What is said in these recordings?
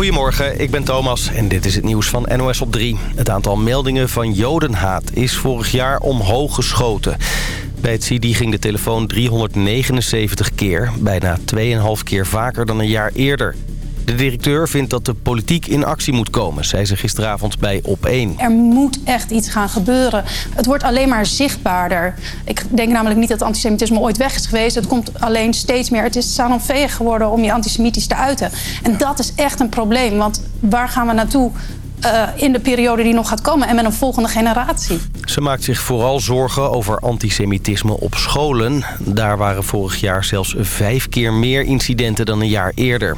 Goedemorgen, ik ben Thomas en dit is het nieuws van NOS op 3. Het aantal meldingen van jodenhaat is vorig jaar omhoog geschoten. Bij het CD ging de telefoon 379 keer, bijna 2,5 keer vaker dan een jaar eerder. De directeur vindt dat de politiek in actie moet komen, zei ze gisteravond bij Op1. Er moet echt iets gaan gebeuren. Het wordt alleen maar zichtbaarder. Ik denk namelijk niet dat antisemitisme ooit weg is geweest. Het komt alleen steeds meer. Het is salonveeg geworden om je antisemitisch te uiten. En dat is echt een probleem, want waar gaan we naartoe... Uh, in de periode die nog gaat komen en met een volgende generatie. Ze maakt zich vooral zorgen over antisemitisme op scholen. Daar waren vorig jaar zelfs vijf keer meer incidenten dan een jaar eerder.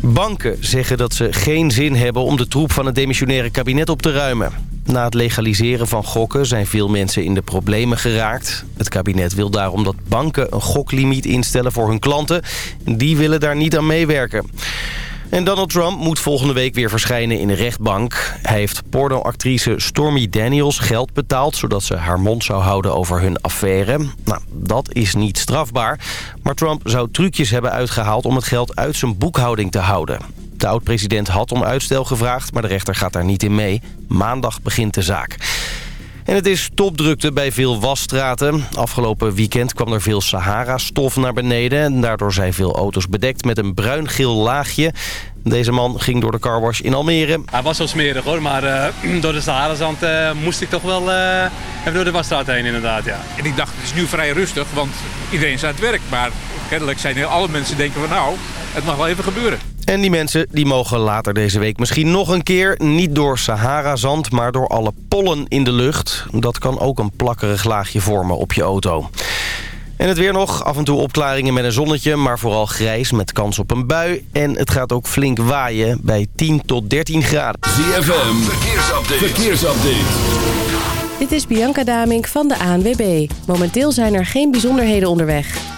Banken zeggen dat ze geen zin hebben om de troep van het demissionaire kabinet op te ruimen. Na het legaliseren van gokken zijn veel mensen in de problemen geraakt. Het kabinet wil daarom dat banken een goklimiet instellen voor hun klanten. Die willen daar niet aan meewerken. En Donald Trump moet volgende week weer verschijnen in de rechtbank. Hij heeft pornoactrice Stormy Daniels geld betaald... zodat ze haar mond zou houden over hun affaire. Nou, dat is niet strafbaar. Maar Trump zou trucjes hebben uitgehaald om het geld uit zijn boekhouding te houden. De oud-president had om uitstel gevraagd, maar de rechter gaat daar niet in mee. Maandag begint de zaak. En het is topdrukte bij veel wasstraten. Afgelopen weekend kwam er veel Sahara-stof naar beneden. En daardoor zijn veel auto's bedekt met een bruin-geel laagje. Deze man ging door de carwash in Almere. Hij was wel smerig hoor, maar uh, door de Sahara-zand uh, moest ik toch wel uh, even door de wasstraat heen inderdaad. Ja. En ik dacht, het is nu vrij rustig, want iedereen is aan het werk. Maar kennelijk zijn alle mensen denken van nou, het mag wel even gebeuren. En die mensen die mogen later deze week misschien nog een keer... niet door Sahara-zand, maar door alle pollen in de lucht. Dat kan ook een plakkerig laagje vormen op je auto. En het weer nog. Af en toe opklaringen met een zonnetje, maar vooral grijs met kans op een bui. En het gaat ook flink waaien bij 10 tot 13 graden. ZFM, verkeersupdate. verkeersupdate. Dit is Bianca Damink van de ANWB. Momenteel zijn er geen bijzonderheden onderweg.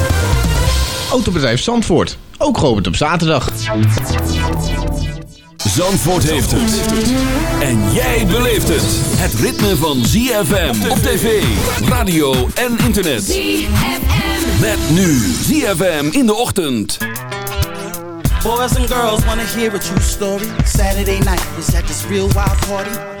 Autobedrijf Zandvoort, ook geopend op zaterdag. Zandvoort heeft het. En jij beleeft het. Het ritme van ZFM op tv, radio en internet. ZFM. Met nu ZFM in de ochtend. Boys and girls wanna hear a true story. Saturday night was at this real wild party.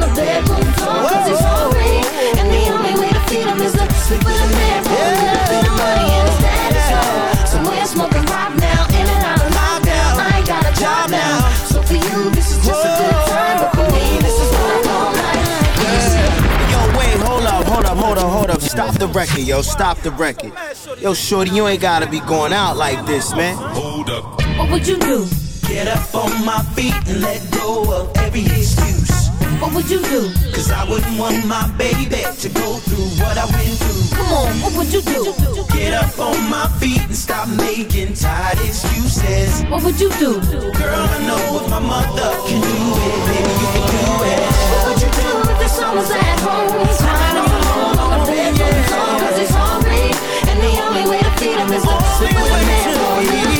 on the bedroom floor, cause he's hungry. And the only way to feed him is to sleep with a man for a little bit of money and his daddy's gone. Somewhere smoking rock now, in and out of lockdown. I ain't got a job now. So for you, this is just a good time, but for me, this is love all night. Yo, wait, hold up, hold up, hold up, hold up. Stop the record, yo, stop the record. Yo, shorty, you ain't gotta be going out like this, man. Hold up. What would you do? Get up on my feet and let go of every excuse. What would you do? Cause I wouldn't want my baby to go through what I went through. Come on, what would you do? Get up on my feet and stop making tired excuses. What would you do? Girl, I know if my mother can do it, baby, you can do it. What would you do if the son was at home? Crying all alone on the bedroom floor cause he's hungry. And the only way to feed him is to sleep with a man for a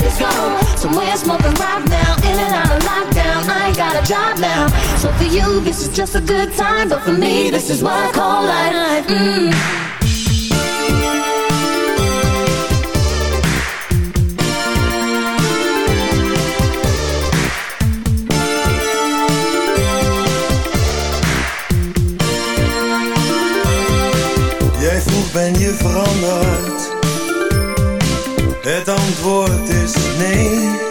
job now. So for you, this is just a good time. But for me, this is what I call life. Mm. Ben je veranderd? Het antwoord is nee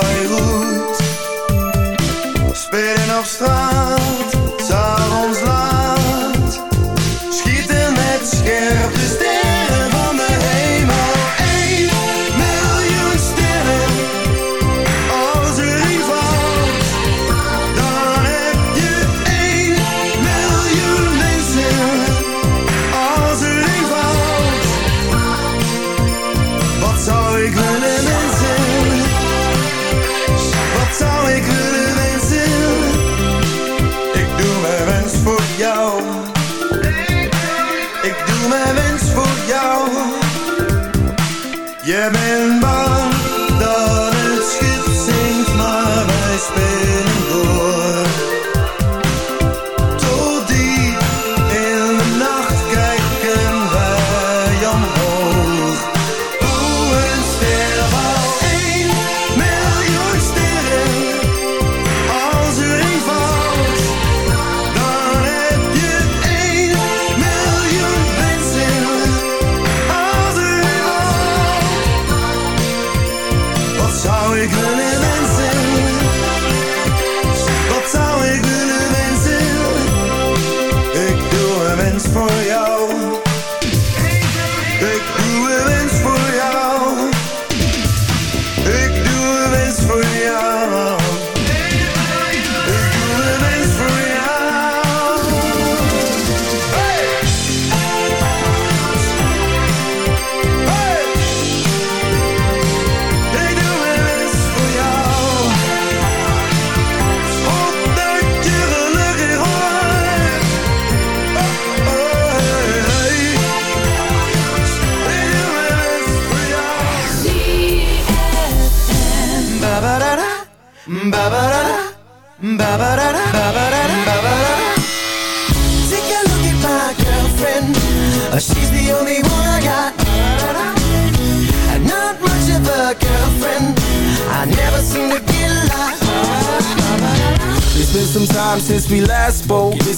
Beirut Spelen op straat, Seven by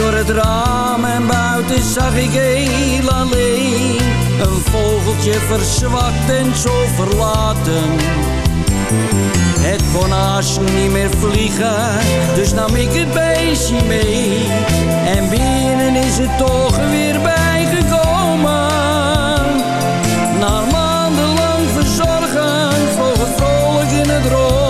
Door het raam en buiten zag ik heel alleen Een vogeltje verzwakt en zo verlaten. Het kon niet meer vliegen Dus nam ik het beestje mee. En binnen is het toch weer bijgekomen. Na maandenlang verzorgen Vloog het vrolijk in het rood.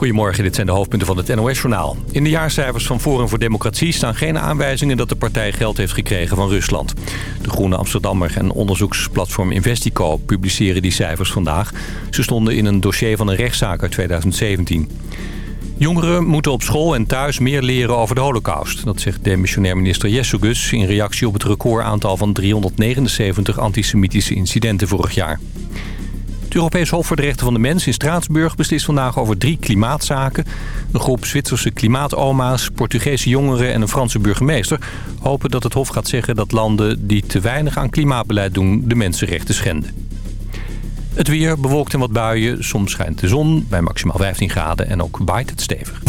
Goedemorgen, dit zijn de hoofdpunten van het NOS-journaal. In de jaarcijfers van Forum voor Democratie staan geen aanwijzingen dat de partij geld heeft gekregen van Rusland. De Groene Amsterdammer en onderzoeksplatform Investico publiceren die cijfers vandaag. Ze stonden in een dossier van een rechtszaak uit 2017. Jongeren moeten op school en thuis meer leren over de holocaust. Dat zegt demissionair minister Jessugus in reactie op het recordaantal van 379 antisemitische incidenten vorig jaar. Het Europees Hof voor de Rechten van de Mens in Straatsburg beslist vandaag over drie klimaatzaken. Een groep Zwitserse klimaatoma's, Portugese jongeren en een Franse burgemeester hopen dat het Hof gaat zeggen dat landen die te weinig aan klimaatbeleid doen de mensenrechten schenden. Het weer bewolkt en wat buien, soms schijnt de zon bij maximaal 15 graden en ook waait het stevig.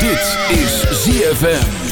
Dit is ZFM.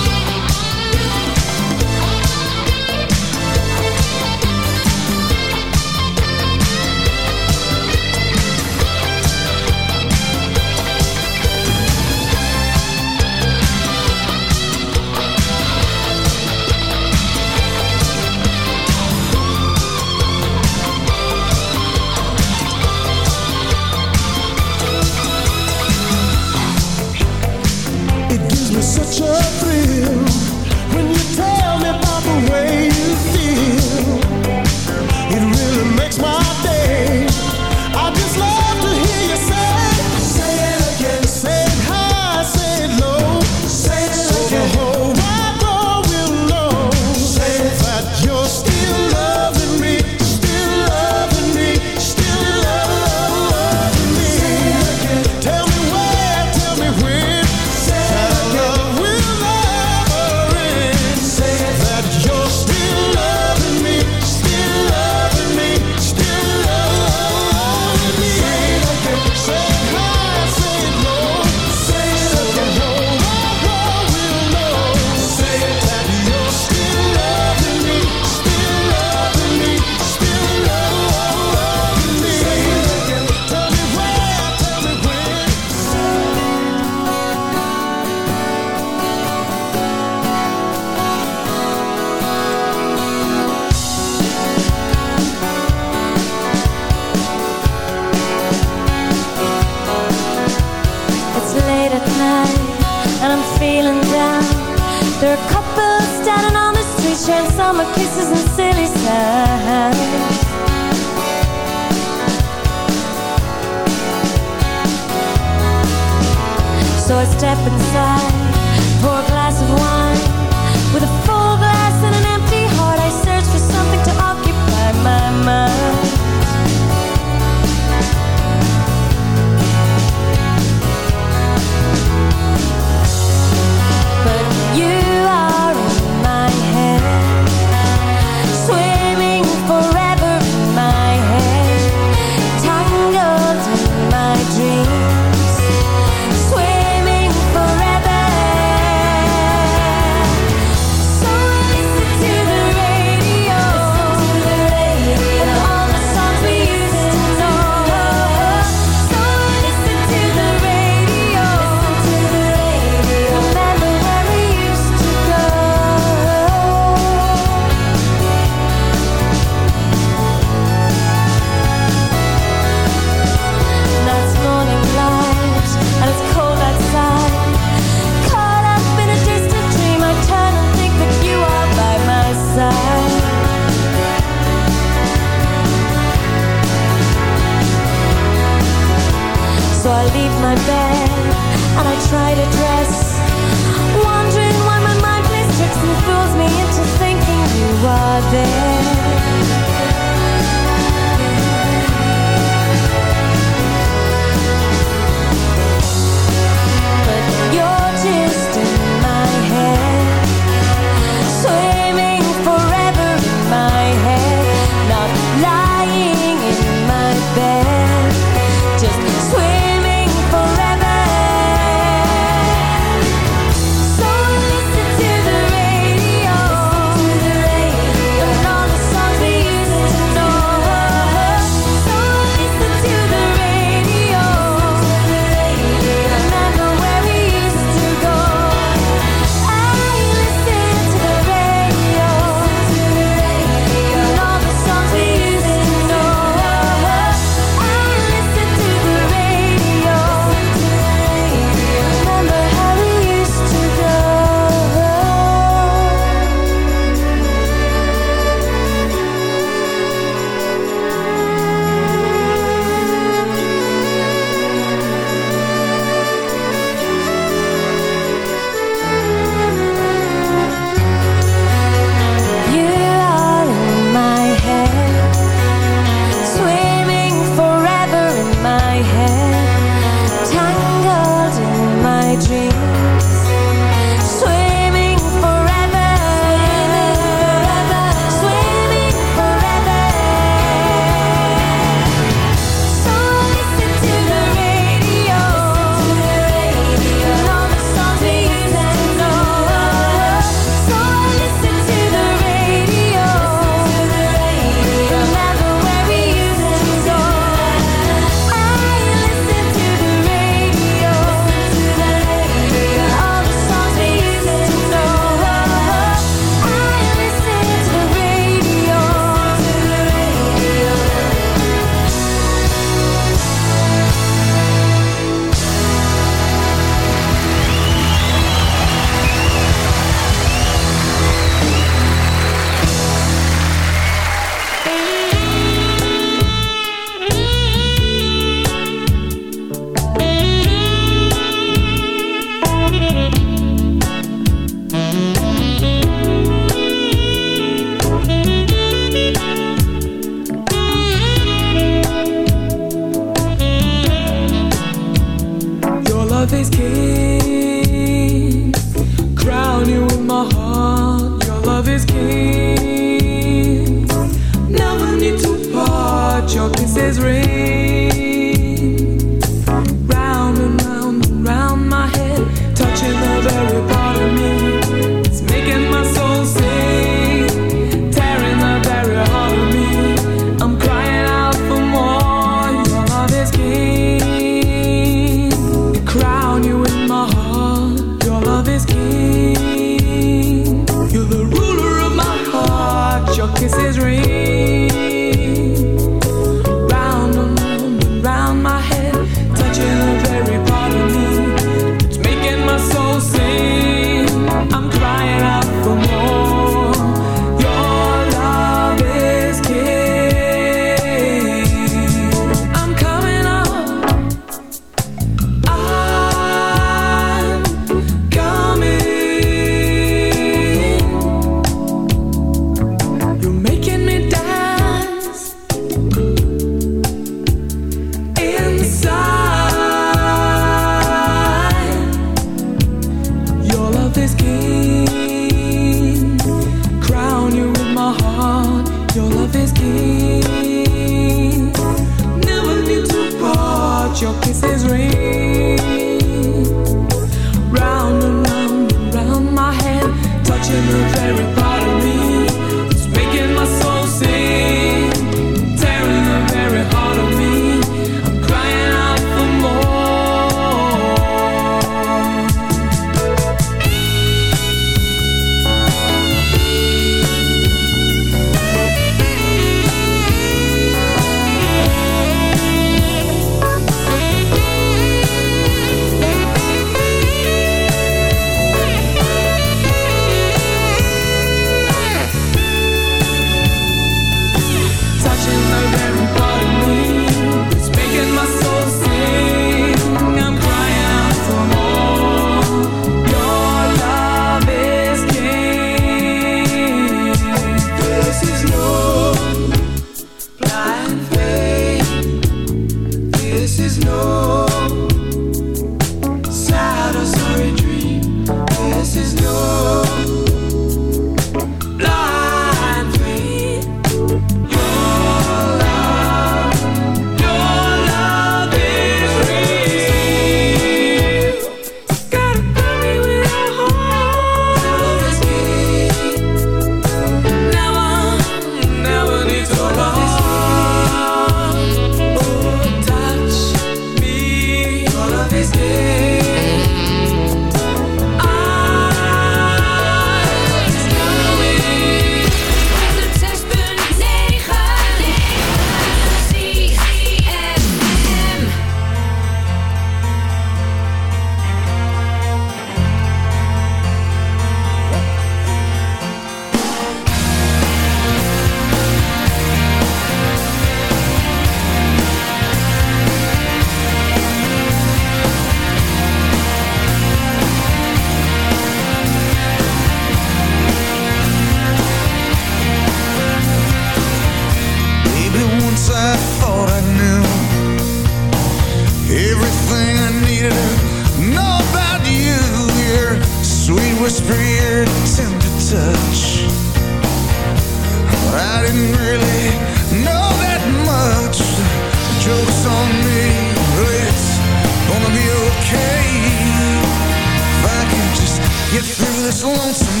just want some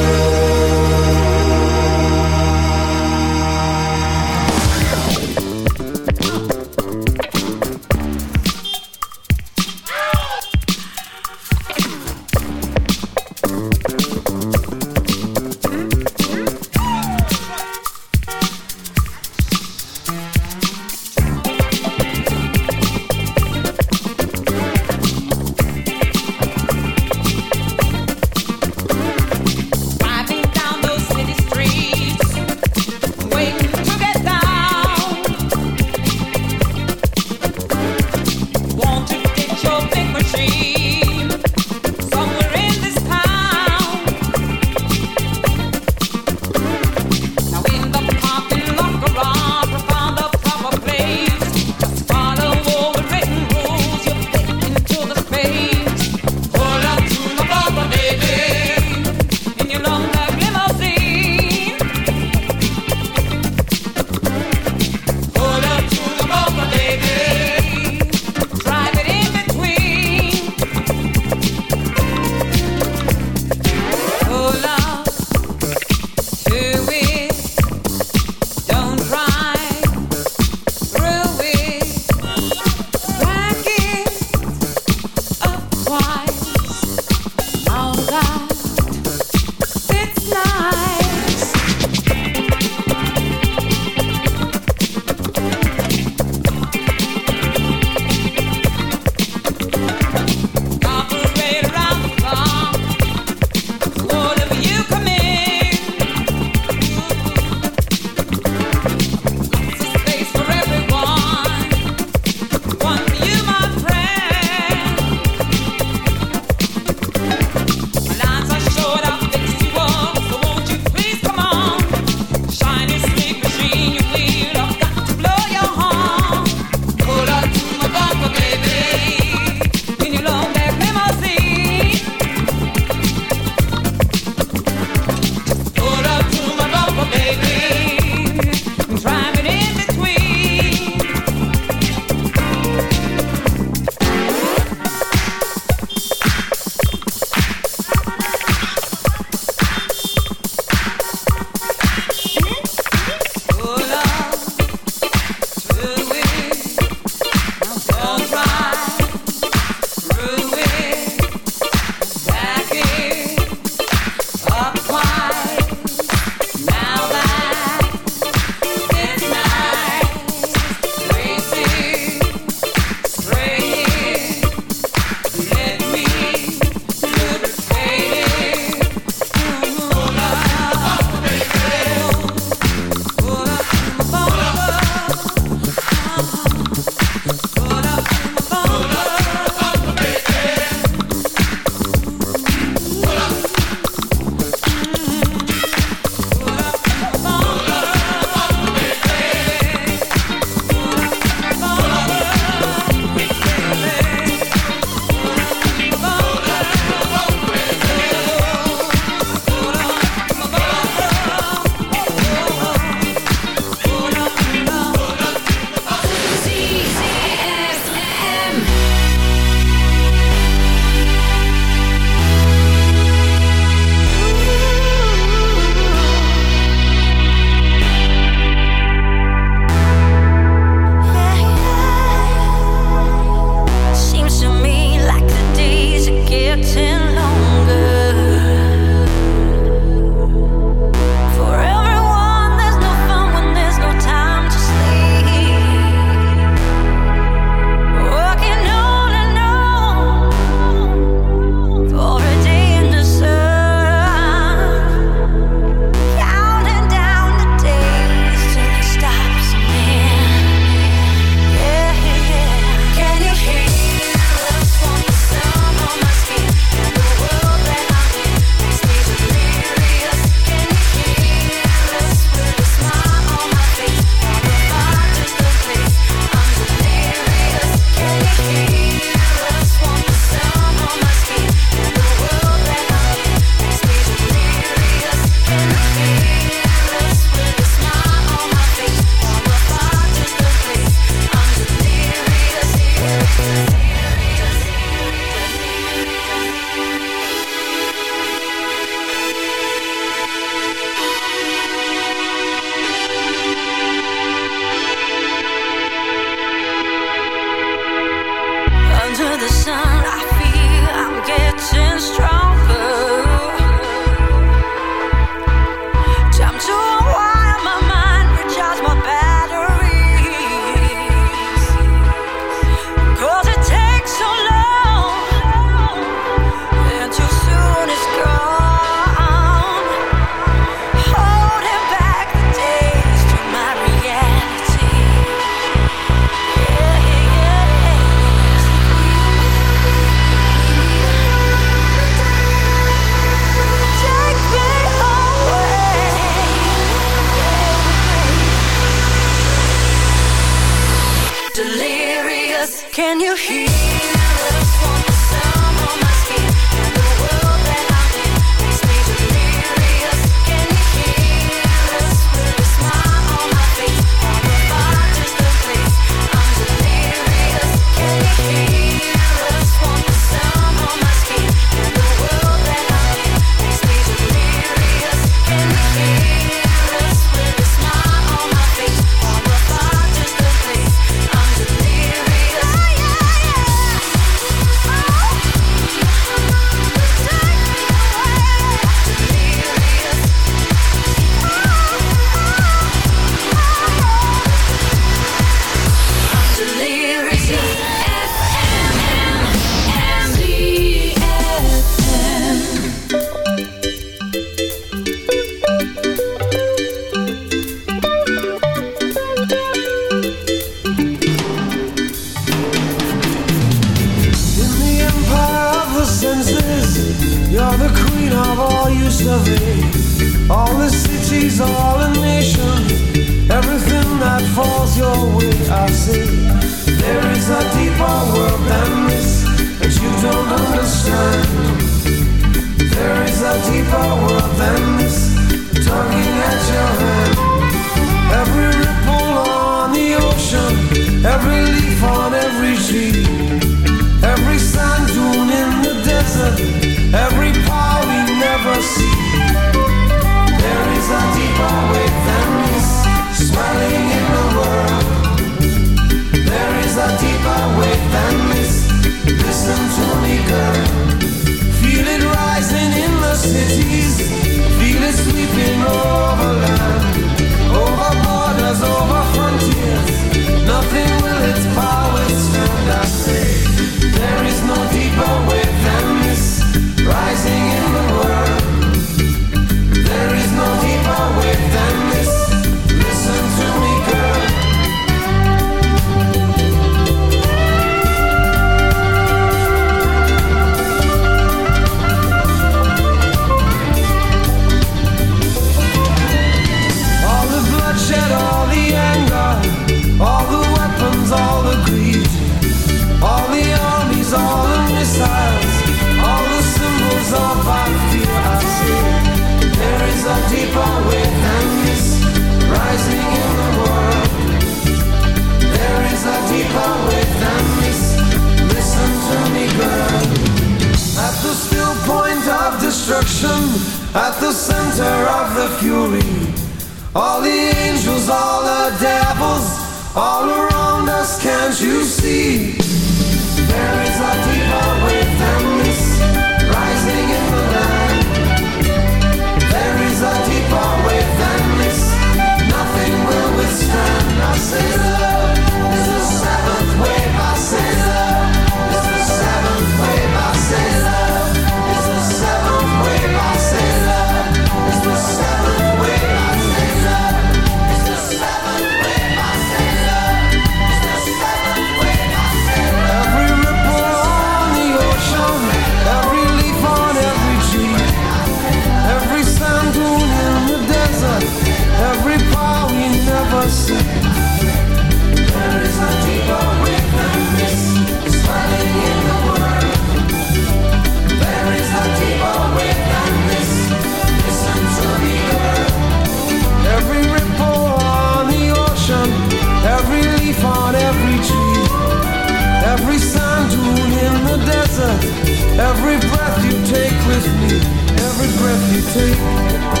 take,